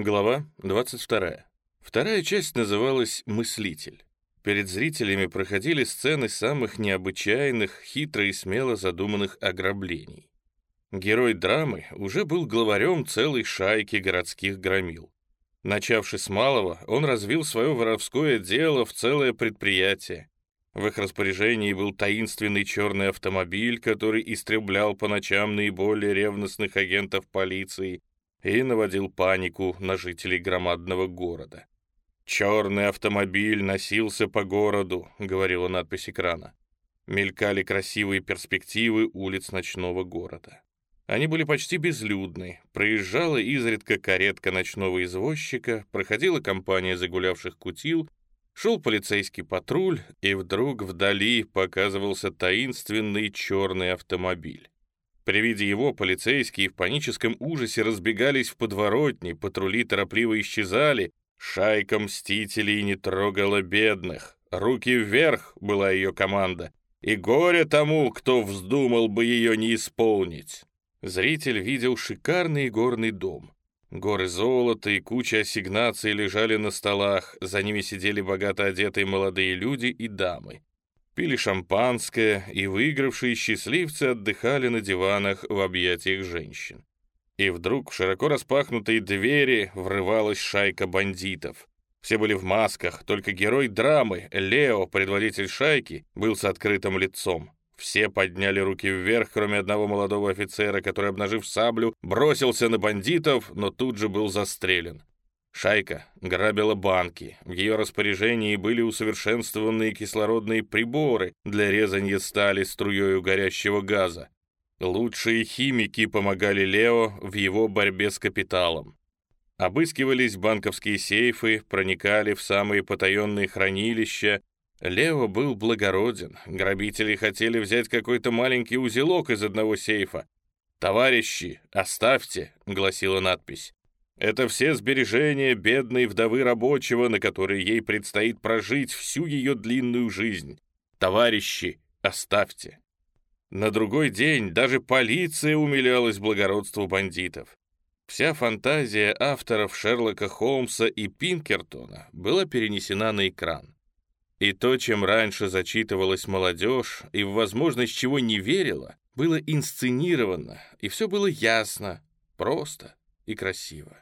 Глава 22. Вторая часть называлась «Мыслитель». Перед зрителями проходили сцены самых необычайных, хитро и смело задуманных ограблений. Герой драмы уже был главарем целой шайки городских громил. Начавши с малого, он развил свое воровское дело в целое предприятие. В их распоряжении был таинственный черный автомобиль, который истреблял по ночам наиболее ревностных агентов полиции и наводил панику на жителей громадного города. «Черный автомобиль носился по городу», — говорила надпись экрана. Мелькали красивые перспективы улиц ночного города. Они были почти безлюдны. Проезжала изредка каретка ночного извозчика, проходила компания загулявших кутил, шел полицейский патруль, и вдруг вдали показывался таинственный черный автомобиль. При виде его полицейские в паническом ужасе разбегались в подворотни, патрули торопливо исчезали, шайка мстителей не трогала бедных. «Руки вверх» была ее команда, и горе тому, кто вздумал бы ее не исполнить. Зритель видел шикарный горный дом. Горы золота и куча ассигнаций лежали на столах, за ними сидели богато одетые молодые люди и дамы пили шампанское, и выигравшие счастливцы отдыхали на диванах в объятиях женщин. И вдруг в широко распахнутые двери врывалась шайка бандитов. Все были в масках, только герой драмы, Лео, предводитель шайки, был с открытым лицом. Все подняли руки вверх, кроме одного молодого офицера, который, обнажив саблю, бросился на бандитов, но тут же был застрелен. Шайка грабила банки. В ее распоряжении были усовершенствованные кислородные приборы для резания стали струей горящего газа. Лучшие химики помогали Лео в его борьбе с капиталом. Обыскивались банковские сейфы, проникали в самые потаенные хранилища. Лео был благороден. Грабители хотели взять какой-то маленький узелок из одного сейфа. «Товарищи, оставьте», — гласила надпись. Это все сбережения бедной вдовы рабочего, на которые ей предстоит прожить всю ее длинную жизнь. Товарищи, оставьте. На другой день даже полиция умилялась благородству бандитов. Вся фантазия авторов Шерлока Холмса и Пинкертона была перенесена на экран. И то, чем раньше зачитывалась молодежь и в возможность чего не верила, было инсценировано, и все было ясно, просто и красиво.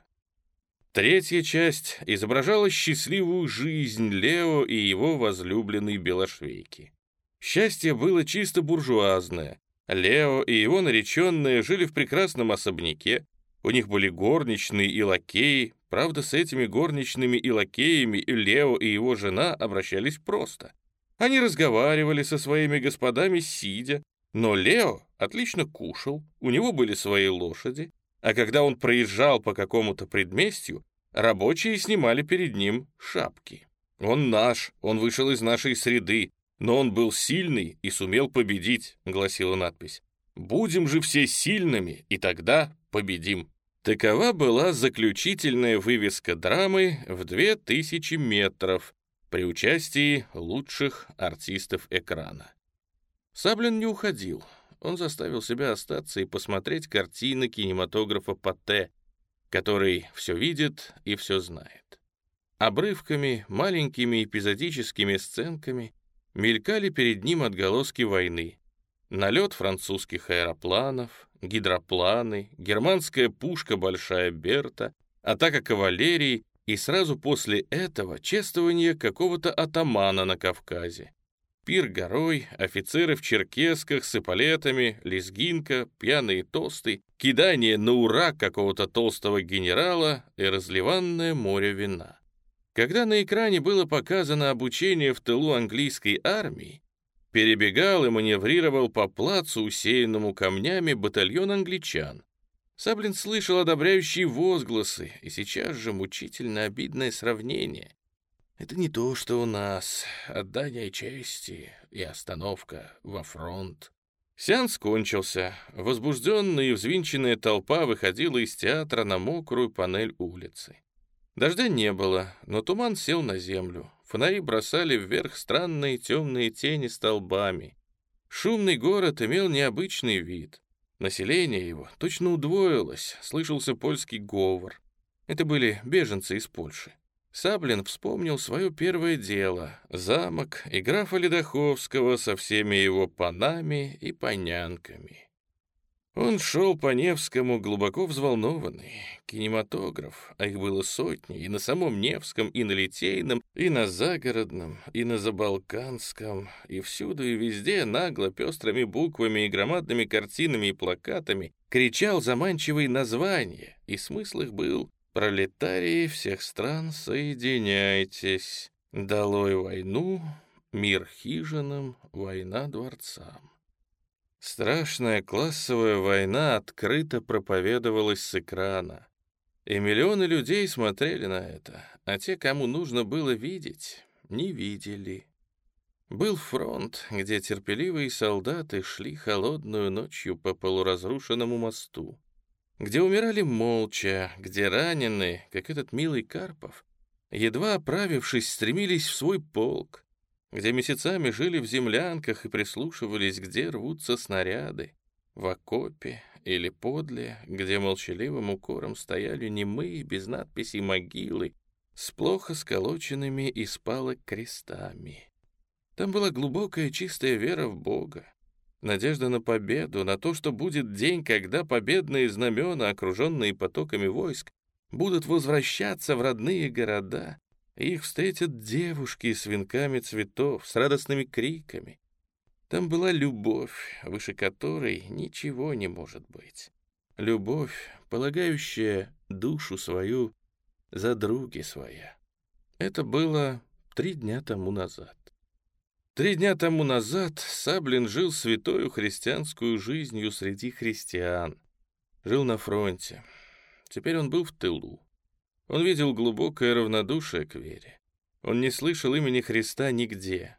Третья часть изображала счастливую жизнь Лео и его возлюбленной Белошвейки. Счастье было чисто буржуазное. Лео и его нареченная жили в прекрасном особняке. У них были горничные и лакеи. Правда, с этими горничными и лакеями Лео и его жена обращались просто. Они разговаривали со своими господами сидя, но Лео отлично кушал, у него были свои лошади, а когда он проезжал по какому-то предместью, рабочие снимали перед ним шапки. «Он наш, он вышел из нашей среды, но он был сильный и сумел победить», — гласила надпись. «Будем же все сильными, и тогда победим». Такова была заключительная вывеска драмы в 2000 метров при участии лучших артистов экрана. Саблин не уходил. Он заставил себя остаться и посмотреть картины кинематографа Патте, который все видит и все знает. Обрывками, маленькими эпизодическими сценками мелькали перед ним отголоски войны. Налет французских аэропланов, гидропланы, германская пушка «Большая Берта», атака кавалерии и сразу после этого чествование какого-то атамана на Кавказе пир горой, офицеры в черкесках с эполетами, лезгинка, пьяные тосты, кидание на ура какого-то толстого генерала и разливанное море вина. Когда на экране было показано обучение в тылу английской армии, перебегал и маневрировал по плацу, усеянному камнями, батальон англичан. Саблин слышал одобряющие возгласы и сейчас же мучительно обидное сравнение. Это не то, что у нас. Отдание чести и остановка во фронт. Сеанс кончился. Возбужденная и взвинченная толпа выходила из театра на мокрую панель улицы. Дождя не было, но туман сел на землю. Фонари бросали вверх странные темные тени столбами. Шумный город имел необычный вид. Население его точно удвоилось, слышался польский говор. Это были беженцы из Польши. Саблин вспомнил свое первое дело — замок и графа Ледоховского со всеми его панами и понянками. Он шел по Невскому глубоко взволнованный. Кинематограф, а их было сотни, и на самом Невском, и на Литейном, и на Загородном, и на Забалканском, и всюду и везде нагло пестрыми буквами и громадными картинами и плакатами кричал заманчивые названия, и смысл их был «Пролетарии всех стран, соединяйтесь! Долой войну, мир хижинам, война дворцам!» Страшная классовая война открыто проповедовалась с экрана. И миллионы людей смотрели на это, а те, кому нужно было видеть, не видели. Был фронт, где терпеливые солдаты шли холодную ночью по полуразрушенному мосту, где умирали молча, где раненые, как этот милый Карпов, едва оправившись, стремились в свой полк, где месяцами жили в землянках и прислушивались, где рвутся снаряды, в окопе или подле, где молчаливым укором стояли немые, без надписей могилы, с плохо сколоченными из палок крестами. Там была глубокая чистая вера в Бога, надежда на победу, на то, что будет день, когда победные знамена, окруженные потоками войск, будут возвращаться в родные города, их встретят девушки с венками цветов, с радостными криками. Там была любовь, выше которой ничего не может быть. Любовь, полагающая душу свою за други своя. Это было три дня тому назад. Три дня тому назад Саблин жил святою христианскую жизнью среди христиан. Жил на фронте. Теперь он был в тылу. Он видел глубокое равнодушие к вере. Он не слышал имени Христа нигде.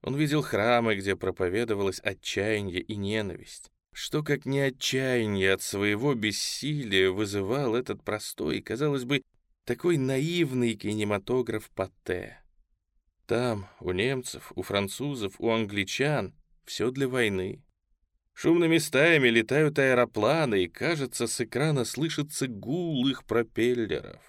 Он видел храмы, где проповедовалось отчаяние и ненависть. Что, как не отчаяние от своего бессилия, вызывал этот простой, казалось бы, такой наивный кинематограф Патте. Там, у немцев, у французов, у англичан все для войны. Шумными стаями летают аэропланы, и, кажется, с экрана слышится гул их пропеллеров.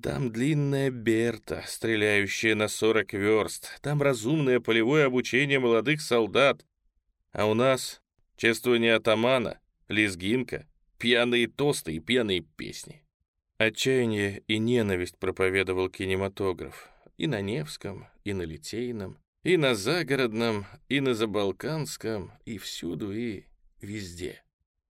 Там длинная Берта, стреляющая на сорок верст. Там разумное полевое обучение молодых солдат. А у нас чествование атамана, лезгинка, пьяные тосты и пьяные песни. Отчаяние и ненависть проповедовал кинематограф. И на Невском, и на Литейном, и на Загородном, и на Забалканском, и всюду, и везде.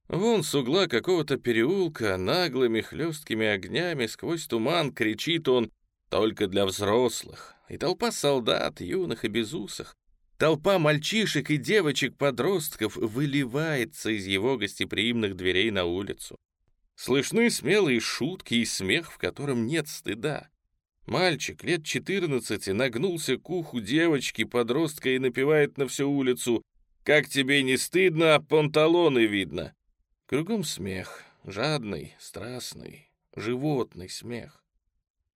Вон с угла какого-то переулка наглыми хлесткими огнями сквозь туман кричит он «Только для взрослых!» И толпа солдат, юных и безусых, толпа мальчишек и девочек-подростков выливается из его гостеприимных дверей на улицу. Слышны смелые шутки и смех, в котором нет стыда. Мальчик лет 14 нагнулся к уху девочки-подростка и напевает на всю улицу «Как тебе не стыдно, а панталоны видно!» Кругом смех, жадный, страстный, животный смех.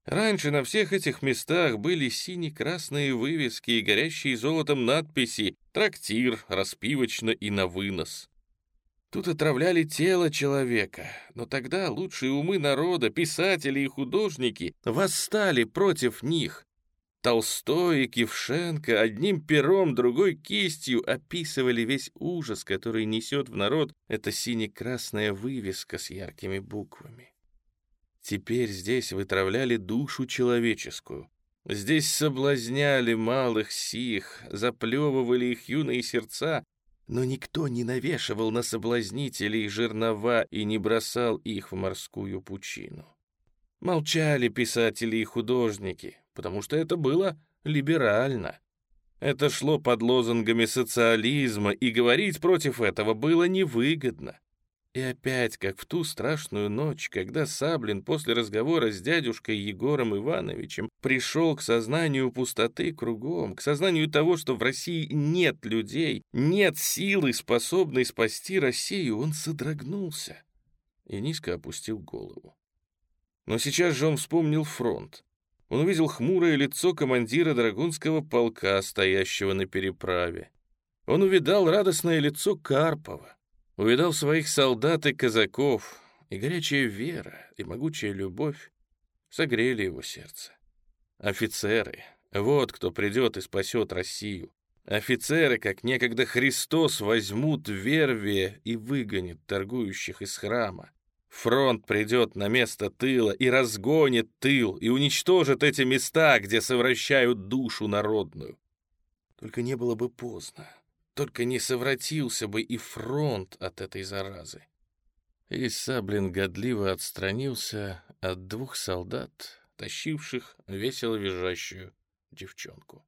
Раньше на всех этих местах были сине-красные вывески и горящие золотом надписи «Трактир», «Распивочно» и «На вынос». Тут отравляли тело человека, но тогда лучшие умы народа, писатели и художники восстали против них, Толстой и Кившенко одним пером, другой кистью описывали весь ужас, который несет в народ эта сине-красная вывеска с яркими буквами. Теперь здесь вытравляли душу человеческую. Здесь соблазняли малых сих, заплевывали их юные сердца, но никто не навешивал на соблазнителей жернова и не бросал их в морскую пучину. Молчали писатели и художники, потому что это было либерально. Это шло под лозунгами социализма, и говорить против этого было невыгодно. И опять, как в ту страшную ночь, когда Саблин после разговора с дядюшкой Егором Ивановичем пришел к сознанию пустоты кругом, к сознанию того, что в России нет людей, нет силы, способной спасти Россию, он содрогнулся и низко опустил голову. Но сейчас же он вспомнил фронт он увидел хмурое лицо командира Драгунского полка, стоящего на переправе. Он увидал радостное лицо Карпова, увидал своих солдат и казаков, и горячая вера, и могучая любовь согрели его сердце. Офицеры, вот кто придет и спасет Россию. Офицеры, как некогда Христос, возьмут вервие и выгонят торгующих из храма. Фронт придет на место тыла и разгонит тыл, и уничтожит эти места, где совращают душу народную. Только не было бы поздно, только не совратился бы и фронт от этой заразы. И Саблин годливо отстранился от двух солдат, тащивших весело визжащую девчонку.